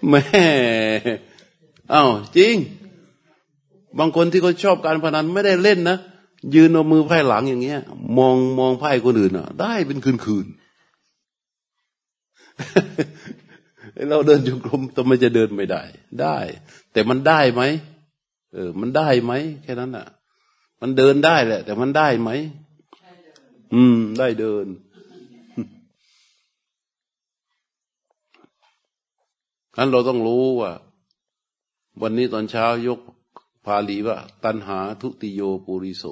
แม่ อ้าวจริง บางคนที่เขาชอบการพนันไม่ได้เล่นนะยืนเอามือไพ่หลังอย่างเงี้ย มองมองไพ่คนอื่นอะ ได้เป็นคืนคืนเราเดินจงกรมทำไมจะเดินไม่ได้ ได้ แต่มันได้ไหมเออ มันได้ไหมแค่นั้นอะ มันเดินได้แหละ แต่มันได้ไหมอืม ได้เดินอันเราต้องรู้ว่า วันนี้ตอนเช้ายกพาลีว่า ตัณหาทุติโยปุริโส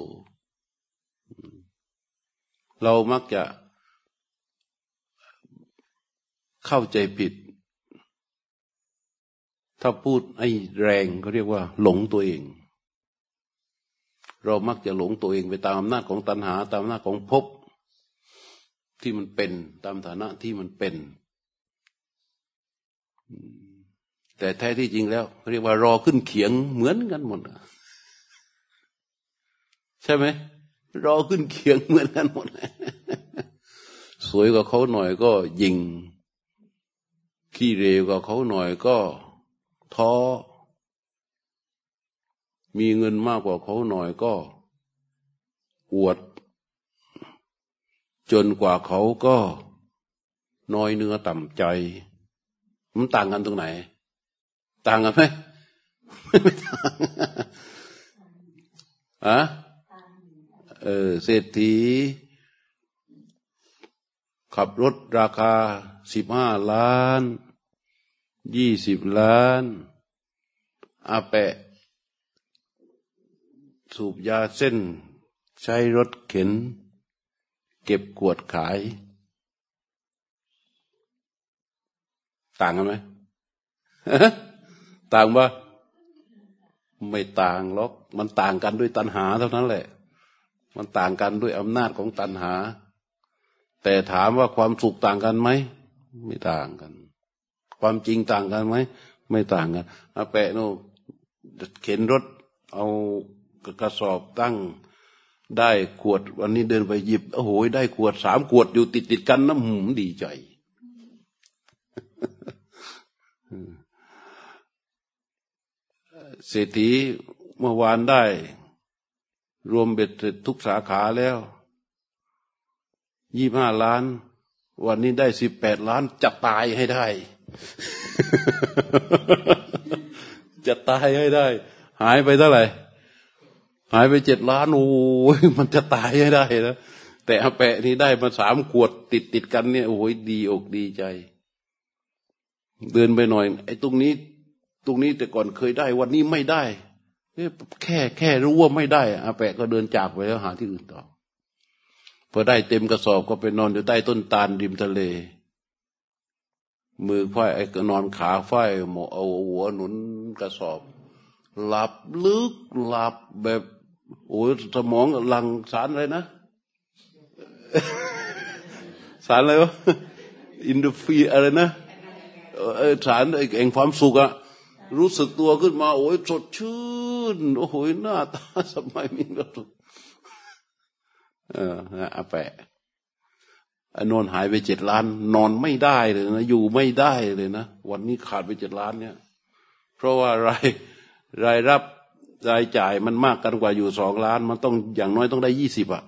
เรามักจะเข้าใจผิด ถ้าพูดไอ้แรงก็เรียกว่า หลงตัวเอง เรามักจะหลงตัวเองไปตามอำนาจของตัณหา ตามอำนาจของภพที่มันเป็น ตามฐานะที่มันเป็น แต่แท้ที่จริงแล้ว เรียกว่ารอขึ้นเขียงเหมือนกันหมดใช่ไหมรอขึ้นเขียงเหมือนกันหมดสวยกว่าเขาหน่อยก็ยิง ขี้เร็วกว่าเขาหน่อยก็ท้อ มีเงินมากกว่าเขาหน่อยก็ อวด จนกว่าเขาก็น้อยเนื้อต่ำใจ มันต่างกันตรงไหน ต่างกันไหมไม่ต่างอะเออเศรษฐี ขับรถราคาสิบห้าล้าน ยี่สิบล้านอาแปะ สูบยาเส้น ใช้รถเข็น เก็บกวดขาย ต่างกันไหม ต่างปะไม่ต่างหรอก มันต่างกันด้วยตัณหาเท่านั้นแหละ มันต่างกันด้วยอำนาจของตัณหา แต่ถามว่าความสุขต่างกันไหม ไม่ต่างกัน ความจริงต่างกันไหม ไม่ต่างกันอาแปะโนเข็นรถเอากระสอบตั้งได้ขวด วันนี้เดินไปหยิบโอ้โหได้ขวดสามขวดอยู่ติดติดกันน้ำหืมดีใจ เศรษฐีเมื่อวานได้ รวมเบ็ดเสร็จทุกสาขาแล้วยี่ห้าล้าน วันนี้ได้สิบแปดล้าน จะตายให้ได้ จะตายให้ได้ หายไปเท่าไหร่ หายไปเจ็ดล้านโอ้ยมันจะตายให้ได้นะแต่อาแปะนี่ได้มาสามขวดติดติดกันเนี่ยโอ้ยดีอกดีใจ เดินไปหน่อย ไอ้ตรงนี้ ตรงนี้แต่ก่อนเคยได้ วันนี้ไม่ได้แค่แค่รู้ว่าไม่ได้อาแปะก็เดินจากไปแล้วหาที่อื่นต่อพอได้เต็มกระสอบก็ไปนอนอยู่ใต้ต้นตาลริมทะเล มือควายไอ้นอนขาฝ้ายหมอเอาหัวหนุนกระสอบ หลับลึกหลับแบบโอ้ยสมองหลังสารอะไรนะ สารอะไรวะอินโดฟีอะไรนะสารไอ้แห่งความสุขอะ รู้สึกตัวขึ้นมา โอ้ยสดชื่น โอ้โหหน้าตาสมัยมีความสุขเอออาแปะอนนหายไปเจ็ดล้าน นอนไม่ได้เลยนะอยู่ไม่ได้เลยนะวันนี้ขาดไปเจ็ดล้านเนี่ย เพราะว่ารายรายรับรายจ่ายมันมากกันกว่าอยู่สองล้าน มันต้องอย่างน้อยต้องได้ยี่สิบอะ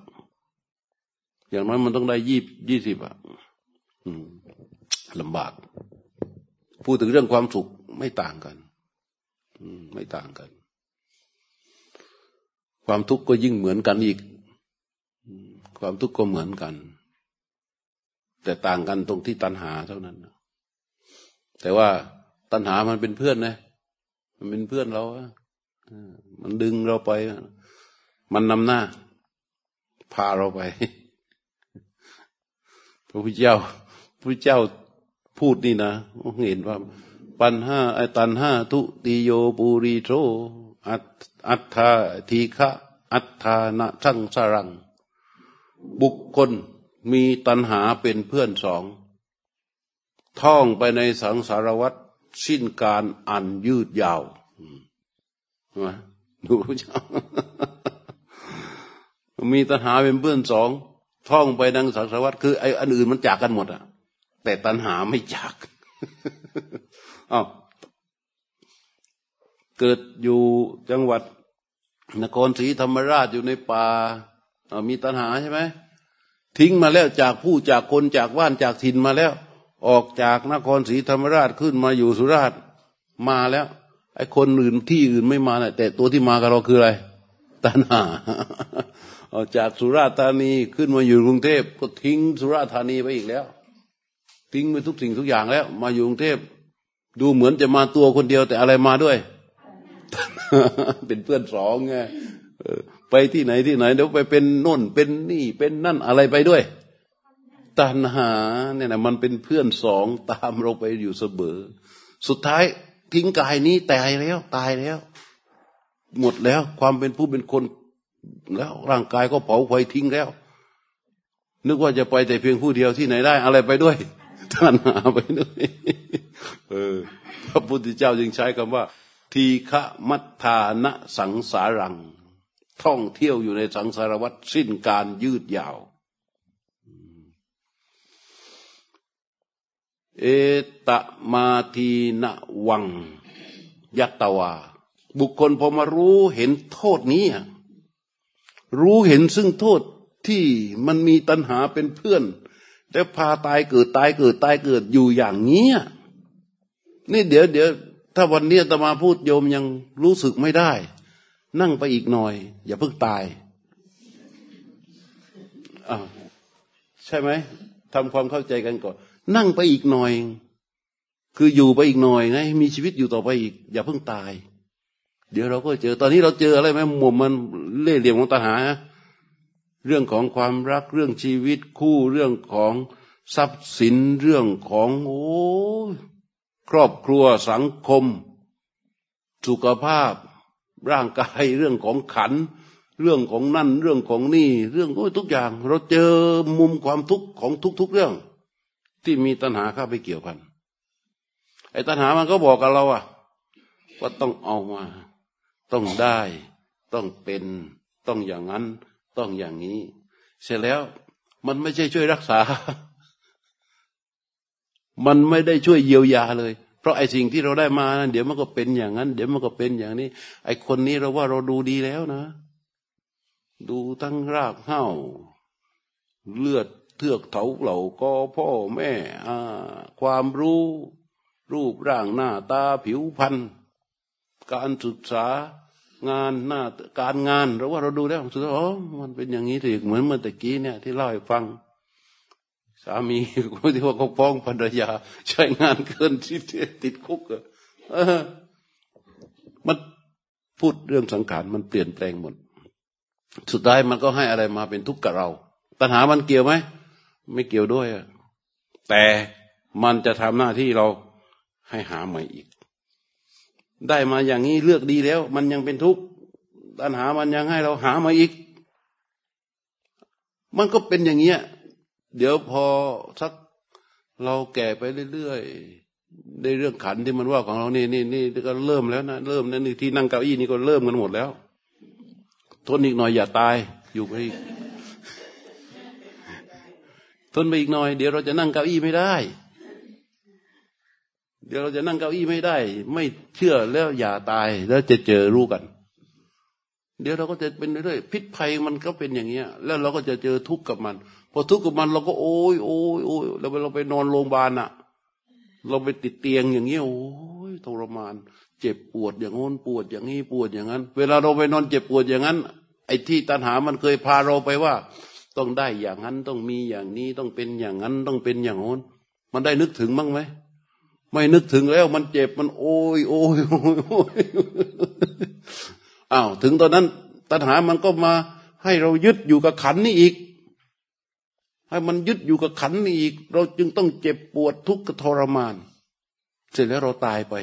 อย่างน้อยมันต้องได้ยี่ยี่สิบอะลำบาก พูดถึงเรื่องความสุขไม่ต่างกัน ไม่ต่างกัน ความทุกข์ก็ยิ่งเหมือนกันอีก ความทุกข์ก็เหมือนกัน แต่ต่างกันตรงที่ตัณหาเท่านั้น แต่ว่าตัณหามันเป็นเพื่อนนะ มันเป็นเพื่อนเรา มันดึงเราไป มันนำหน้า พาเราไป พระพุทธเจ้าพระเจ้าพูดนี่นะเห็นว่า ปัญหาไอตันห้าทุติโยปุริโทอัตถาทีฆะอัตถานะชังสรัง บุคคลมีตัณหาเป็นเพื่อนสอง ท่องไปในสังสารวัตรสิ้นการอันยืดยาวดูรู้จักมีตัณหาเป็นเพื่อนสองท่องไปดังสังสารวัตรคือไอ้อันอื่นมันจากกันหมดอะแต่ตัณหาไม่จาก อ้าวเกิดอยู่จังหวัด นครศรีธรรมราชอยู่ในป่ามีตัณหาใช่ไหมทิ้งมาแล้วจากผู้จากคนจากว่านจากถิ่นมาแล้ว ออกจากนครศรีธรรมราชขึ้นมาอยู่สุราษฎร์มาแล้ว ไอ้คนอื่นที่อื่นไม่มาแต่ตัวที่มากับเราคืออะไรตัณหาออกจากสุราษฎร์ธานีขึ้นมาอยู่กรุงเทพก็ทิ้งสุราษฎร์ธานีไปอีกแล้ว ทิ้งไปทุกสิ่งทุกอย่างแล้ว มาอยู่กรุงเทพ ดูเหมือนจะมาตัวคนเดียวแต่อะไรมาด้วย เป็นเพื่อนสองไงไปที่ไหนที่ไหนเดี๋ยวไปเป็นน่นเป็นนี่เป็นนั่นอะไรไปด้วย ตัณหาเนี่ยนะมันเป็นเพื่อนสองตามเราไปอยู่เสมอสุดท้ายทิ้งกายนี้ตายแล้ว ตายแล้ว หมดแล้วความเป็นผู้เป็นคนแล้วร่างกายก็เผาไฟทิ้งแล้ว นึกว่าจะไปแต่เพียงผู้เดียวที่ไหนได้ อะไรไปด้วย ตัณหาไปด้วยเออพระพุทธเจ้าจึงใช้คำว่า ทีฆะมัทธานะสังสารัง ท่องเที่ยวอยู่ในสังสารวัฏสิ้นการยืดยาว เอตมาทีนวัง ยัตตวา บุคคลพอมารู้เห็นโทษนี้ รู้เห็นซึ่งโทษที่มันมีตัณหาเป็นเพื่อน แล้วพาตายเกิดตายเกิดตายเกิดอยู่อย่างนี้นี่เดี๋ยวเดี๋ยวถ้าวันนี้ตมาพูดโยมยังรู้สึกไม่ได้ นั่งไปอีกหน่อย อย่าเพิ่งตายอ่าใช่ไหมทำความเข้าใจกันก่อน นั่งไปอีกหน่อย คืออยู่ไปอีกหน่อยไงมีชีวิตอยู่ต่อไปอีก อย่าเพิ่งตาย เดี๋ยวเราก็เจอ ตอนนี้เราเจออะไรไหมหมุมมันเล่เหลี่ยมของตาหา เรื่องของความรักเรื่องชีวิตคู่เรื่องของทรัพย์สินเรื่องของโอ้ครอบครัวสังคม สุขภาพ ร่างกายเรื่องของขัน เรื่องของนั่น เรื่องของนี่ เรื่องโอ้ทุกอย่าง เราเจอมุมความทุกข์ของทุก ๆเรื่อง ที่มีตัณหาเข้าไปเกี่ยวพันไอ้ตัณหามันก็บอกกับเราอะว่าต้องเอามา ต้องได้ ต้องเป็น ต้องอย่างนั้น ต้องอย่างนี้ เสร็จแล้วมันไม่ใช่ช่วยรักษา มันไม่ได้ช่วยเยียวยาเลย เพราะไอ้สิ่งที่เราได้มานั้นเดี๋ยวมันก็เป็นอย่างนั้น เดี๋ยวมันก็เป็นอย่างนี้ ไอ้คนนี้เราว่าเราดูดีแล้วนะ ดูทั้งรากเห้าเลือดเทือกเถาเหล่าก็พ่อแม่อ่าความรู้ รูปร่างหน้าตาผิวพรรณการศึกษา งานหน้าการงานเราว่าเราดูแล้วสุดท้ายอ๋อมันเป็นอย่างนี้ถึงเหมือนเมื่อตะกี้เนี่ยที่เล่าให้ฟัง สามีคนที่ว่าเขาฟ้องภรรยา ใช้งานเกินที่ติดคุกอะมันพูดเรื่องสังขารมันเปลี่ยนแปลงหมด สุดท้ายมันก็ให้อะไรมาเป็นทุกข์กับเรา ตัณหามันเกี่ยวไหมไม่เกี่ยวด้วยแต่มันจะทำหน้าที่เราให้หาใหม่อีก ได้มาอย่างนี้เลือกดีแล้ว มันยังเป็นทุกข์ตัณหามันยังให้เราหามาอีก มันก็เป็นอย่างเงี้ย เดี๋ยวพอสักเราแก่ไปเรื่อยๆได้เรื่องขันที่มันว่าของเรานี่นี่นี่ก็เริ่มแล้วนะเริ่มนั่นนี่ที่นั่งเก้าอี้นี่ก็เริ่มกันหมดแล้ว ทนอีกหน่อยอย่าตาย อยู่ไปอีกทนไปอีกหน่อย เดี๋ยวเราจะนั่งเก้าอี้ไม่ได้ เดี๋ยวเราจะนั่งเก้าอี้ไม่ได้ ไม่เชื่อแล้วอย่าตายแล้วจะเจอรู้กัน เดี๋ยวเราก็จะเป็นเรื่อยๆพิษภัยมันก็เป็นอย่างเงี้ย แล้วเราก็จะเจอทุกข์กับมัน พอทุกข์กับมันเราก็โอ้ยโอ้ยโอ้ยเราไปเราไปนอนโรงพยาบาลอะเราไปติดเตียงอย่างเงี้ยโอ้ยทรมาน เจ็บปวดอย่างโน้นปวดอย่างนี้ปวดอย่างนั้น เวลาเราไปนอนเจ็บปวดอย่างนั้น ไอ้ที่ตัณหามันเคยพาเราไปว่า ต้องได้อย่างนั้นต้องมีอย่างนี้ต้องเป็นอย่างนั้นต้องเป็นอย่างโน้นมันได้นึกถึงบ้างไหม ไม่นึกถึงแล้วมันเจ็บมันโอ้ยโอ้ยโอ้ยอ้าวถึงตอนนั้น ตัณหามันก็มาให้เรายึดอยู่กับขันนี้อีก ให้มันยึดอยู่กับขันนี้อีก เราจึงต้องเจ็บปวดทุกข์ทรมาน เสร็จแล้วเราตายไป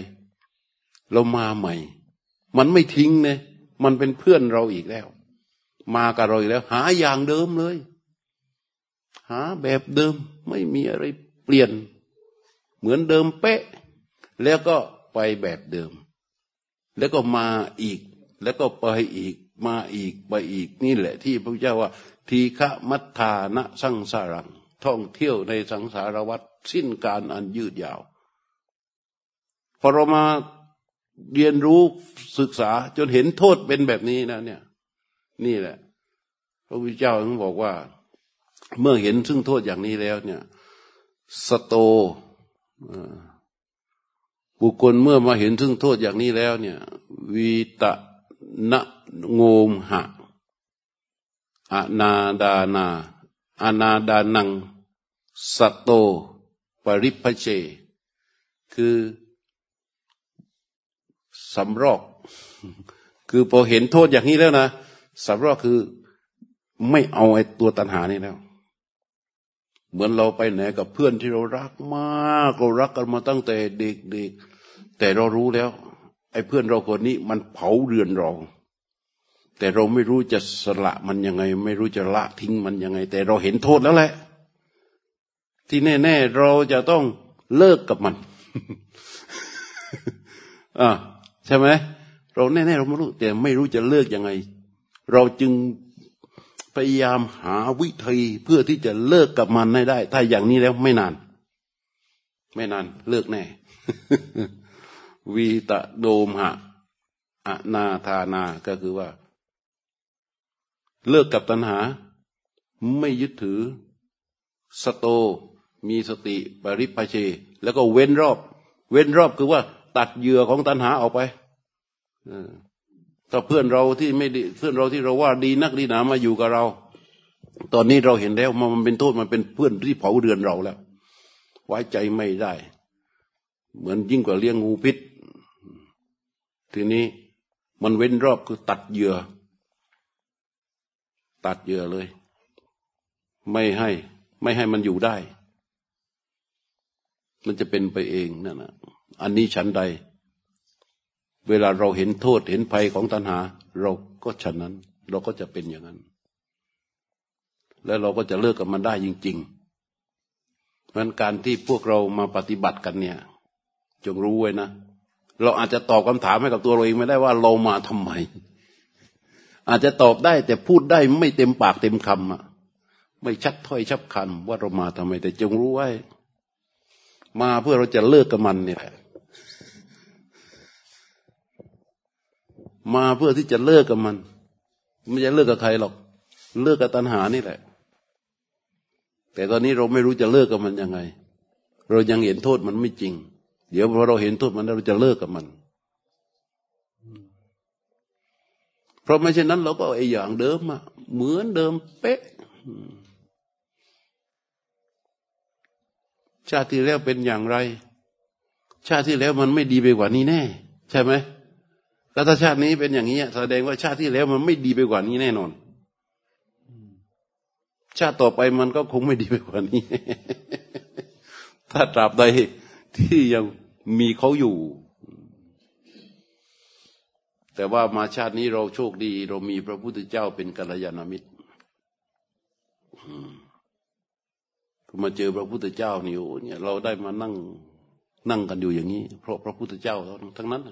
เรามาใหม่ มันไม่ทิ้งเนี่ยมันเป็นเพื่อนเราอีกแล้ว มากับเราอีกแล้ว หาอย่างเดิมเลย หาแบบเดิมไม่มีอะไรเปลี่ยน เหมือนเดิมเป๊ะ แล้วก็ไปแบบเดิม แล้วก็มาอีก แล้วก็ไปอีก มาอีกไปอีกนี่แหละที่พระเจ้าว่า ทีฆะมัทธานะสังสารัง ท่องเที่ยวในสังสารวัฏสิ้นการอันยืดยาว พอเรามาเรียนรู้ศึกษาจนเห็นโทษเป็นแบบนี้นะเนี่ย นี่แหละ พระพุทธเจ้าถึงบอกว่า เมื่อเห็นซึ่งโทษอย่างนี้แล้วเนี่ย สโต บุคคลเมื่อมาเห็นซึ่งโทษอย่างนี้แล้ว เนี่ยวีตะนะโงมหะอนาดานาอนาดานัง สัตโต ปริพเช คือสำรอก คือพอเห็นโทษอย่างนี้แล้วนะสำรอกคือไม่เอาไอ้ตัวตัณหานี่แล้ว เหมือนเราไปไหนกับเพื่อนที่เรารักมากเรารักกันมาตั้งแต่เด็กๆแต่เรารู้แล้ว ไอ้เพื่อนเราคนนี้มันเผาเรือนเรา แต่เราไม่รู้จะสละมันยังไง ไม่รู้จะละทิ้งมันยังไง แต่เราเห็นโทษแล้วแหละ ที่แน่ ๆ เราจะต้องเลิกกับมันอ่าใช่ไหมเราแน่ๆเราไม่รู้ แต่ไม่รู้จะเลิกยังไง เราจึง พยายามหาวิธีเพื่อที่จะเลิกกับมันได้ได้ ถ้าอย่างนี้แล้วไม่นาน ไม่นาน เลิกแน่ วีตะโดมหะอนาธานาก็คือว่า เลิกกับตัณหา ไม่ยึดถือ สโต มีสติปริปเช แล้วก็เว้นรอบ เว้นรอบคือว่า ตัดเหยื่อของตัณหาออกไป ถ้าเพื่อนเราที่ไม่ดีเพื่อนเราที่เราว่าดีนักดีหนามาอยู่กับเรา ตอนนี้เราเห็นแล้วมันเป็นโทษมันเป็นเพื่อนที่เผาเรือนเราแล้ว ไว้ใจไม่ได้ เหมือนยิ่งกว่าเลี้ยงงูพิษ ทีนี้มันเว้นรอบคือตัดเหยื่อ ตัดเหยื่อเลย ไม่ให้ ไม่ให้มันอยู่ได้ มันจะเป็นไปเองนั่นนะอันนี้ฉันใด เวลาเราเห็นโทษเห็นภัยของตัณหา เราก็ฉะนั้น เราก็จะเป็นอย่างนั้น แล้วเราก็จะเลิกกับมันได้จริงๆเพราะการที่พวกเรามาปฏิบัติกันเนี่ย จงรู้ไว้นะ เราอาจจะตอบคำถามให้กับตัวเราเองไม่ได้ว่าเรามาทำไม อาจจะตอบได้แต่พูดได้ไม่เต็มปากเต็มคำอะไม่ชัดถ้อยชับคำว่าเรามาทำไม แต่จงรู้ไว้ มาเพื่อเราจะเลิกกับมันเนี่ย มาเพื่อที่จะเลิกกับมัน ไม่จะเลิกกับใครหรอก เลิกกับตัณหานี่แหละ แต่ตอนนี้เราไม่รู้จะเลิกกับมันยังไง เรายังเห็นโทษมันไม่จริง เดี๋ยวพอเราเห็นโทษมันเราจะเลิกกับมันเพราะไม่เช่นนั้นเราก็ไอ้อย่างเดิมอะเหมือนเดิมเป๊ะ ชาติที่แล้วเป็นอย่างไร ชาติที่แล้วมันไม่ดีไปกว่านี้แน่ ใช่ไหม แล้วถ้าชาตินี้เป็นอย่างนี้แสดงว่าชาติที่แล้วมันไม่ดีไปกว่านี้แน่นอน ชาติต่อไปมันก็คงไม่ดีไปกว่านี้ ถ้าตราบใดที่ยังมีเขาอยู่ แต่ว่ามาชาตินี้เราโชคดี เรามีพระพุทธเจ้าเป็นกัลยาณมิตรมาเจอพระพุทธเจ้านี่โอ้เนี่ยเราได้มานั่งนั่งกันอยู่อย่างนี้ เพราะพระพุทธเจ้าทั้งนั้น